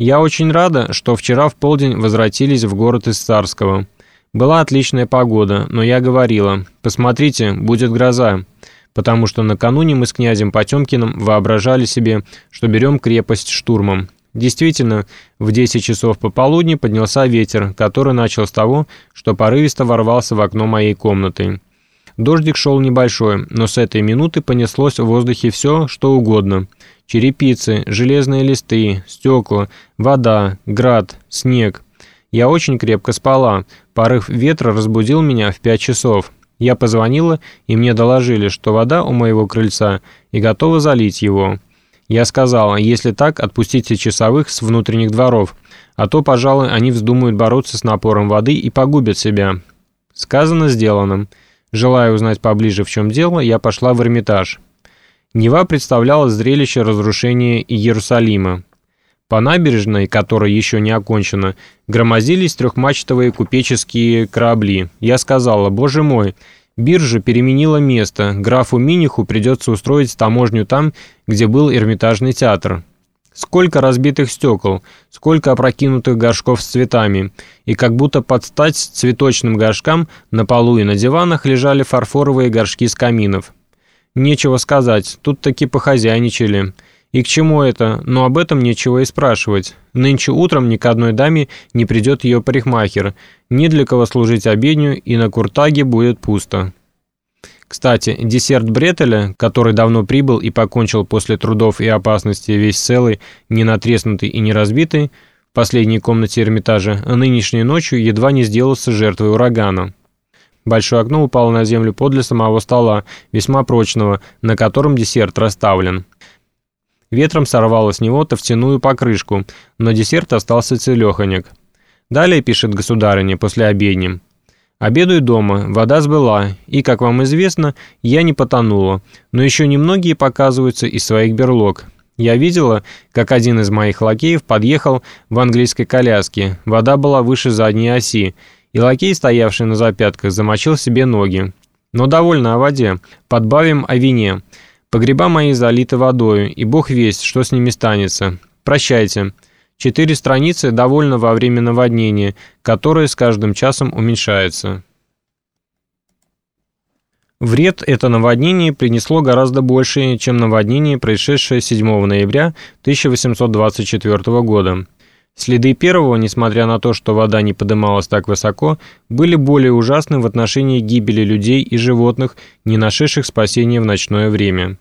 Я очень рада, что вчера в полдень возвратились в город из Царского. Была отличная погода, но я говорила, посмотрите, будет гроза, потому что накануне мы с князем Потемкиным воображали себе, что берем крепость штурмом. Действительно, в 10 часов пополудни поднялся ветер, который начал с того, что порывисто ворвался в окно моей комнаты. Дождик шел небольшой, но с этой минуты понеслось в воздухе все, что угодно. Черепицы, железные листы, стекла, вода, град, снег. Я очень крепко спала. Порыв ветра разбудил меня в 5 часов. Я позвонила, и мне доложили, что вода у моего крыльца и готова залить его. Я сказала, если так, отпустите часовых с внутренних дворов, а то, пожалуй, они вздумают бороться с напором воды и погубят себя. Сказано, сделано. Желая узнать поближе, в чем дело, я пошла в Эрмитаж. Нева представляла зрелище разрушения Иерусалима. По набережной, которая еще не окончена, громозились трехмачтовые купеческие корабли. Я сказала, боже мой, Биржа переменила место, графу Миниху придется устроить таможню там, где был Эрмитажный театр. Сколько разбитых стекол, сколько опрокинутых горшков с цветами, и как будто под стать цветочным горшкам на полу и на диванах лежали фарфоровые горшки с каминов. Нечего сказать, тут таки похозяйничали. И к чему это? Но об этом нечего и спрашивать. Нынче утром ни к одной даме не придет ее парикмахер, ни для кого служить обедню, и на Куртаге будет пусто. Кстати, десерт бретеля, который давно прибыл и покончил после трудов и опасности весь целый, не натреснутый и не разбитый, в последней комнате Эрмитажа, нынешней ночью едва не сделался жертвой урагана. Большое окно упало на землю подле самого стола, весьма прочного, на котором десерт расставлен. Ветром сорвало с него тофтяную покрышку, но десерт остался целеханек. Далее пишет государыня после обедни. «Обедаю дома, вода сбыла, и, как вам известно, я не потонула, но еще немногие показываются из своих берлог. Я видела, как один из моих лакеев подъехал в английской коляске, вода была выше задней оси, и лакей, стоявший на запятках, замочил себе ноги. Но довольно о воде, подбавим о вине». Погреба мои залиты водою, и бог весть, что с ними станется. Прощайте. Четыре страницы довольно во время наводнения, которое с каждым часом уменьшается. Вред это наводнение принесло гораздо больше, чем наводнение, происшедшее 7 ноября 1824 года. Следы первого, несмотря на то, что вода не подымалась так высоко, были более ужасны в отношении гибели людей и животных, не нашедших спасения в ночное время.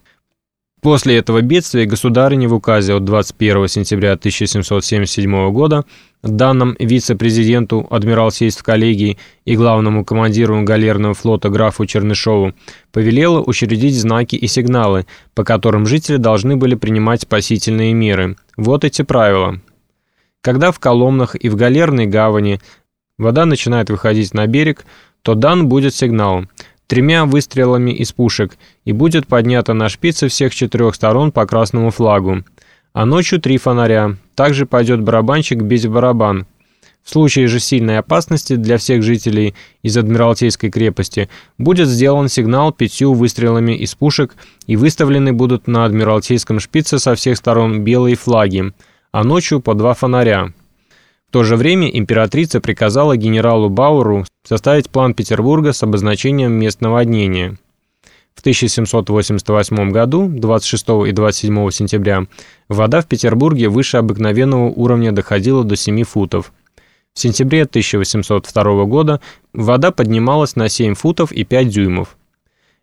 После этого бедствия государыня в указе от 21 сентября 1777 года данным вице-президенту Адмиралтейств коллегии и главному командиру галерного флота графу Чернышову повелела учредить знаки и сигналы, по которым жители должны были принимать спасительные меры. Вот эти правила. Когда в Коломнах и в Галерной гавани вода начинает выходить на берег, то дан будет сигнал тремя выстрелами из пушек и будет поднято на шпице всех четырех сторон по красному флагу. А ночью три фонаря. Также пойдет барабанщик в барабан. В случае же сильной опасности для всех жителей из Адмиралтейской крепости будет сделан сигнал пятью выстрелами из пушек и выставлены будут на Адмиралтейском шпице со всех сторон белые флаги – а ночью по два фонаря. В то же время императрица приказала генералу Бауру составить план Петербурга с обозначением мест наводнения. В 1788 году, 26 и 27 сентября, вода в Петербурге выше обыкновенного уровня доходила до 7 футов. В сентябре 1802 года вода поднималась на 7 футов и 5 дюймов.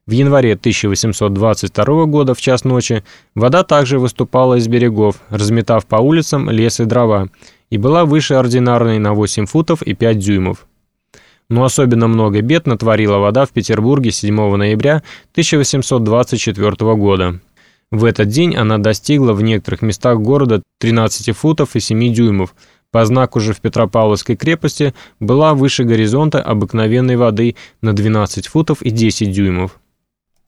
В январе 1822 года в час ночи вода также выступала из берегов, разметав по улицам лес и дрова, и была выше ординарной на 8 футов и 5 дюймов. Но особенно много бед натворила вода в Петербурге 7 ноября 1824 года. В этот день она достигла в некоторых местах города 13 футов и 7 дюймов, по знаку же в Петропавловской крепости была выше горизонта обыкновенной воды на 12 футов и 10 дюймов.